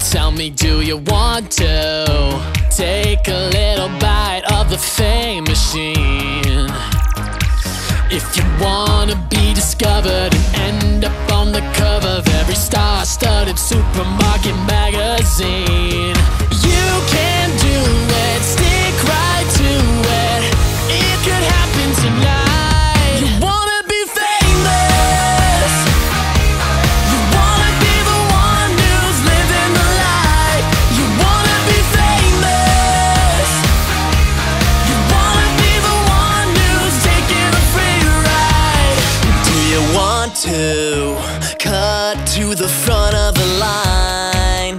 Tell me, do you want to take a little bite of the fame machine? If you wanna be discovered. To cut to the front of the line?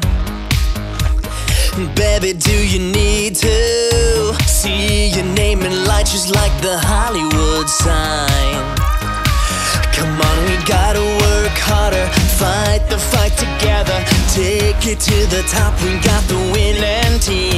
Baby, do you need to see your name in lights just like the Hollywood sign? Come on, we gotta work harder, fight the fight together, take it to the top. We got the winning team.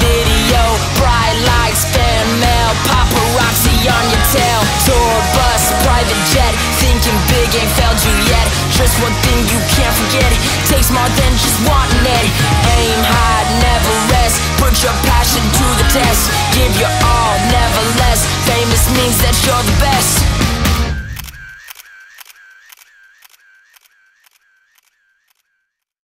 video. Bright lights, fan mail Paparazzi on your tail. Tour bus, private jet Thinking big ain't failed you yet. Just one thing you can't forget Takes more than just wanting it. Aim high, never rest Put your passion to the test. Give your all, never less. Famous means that you're the best.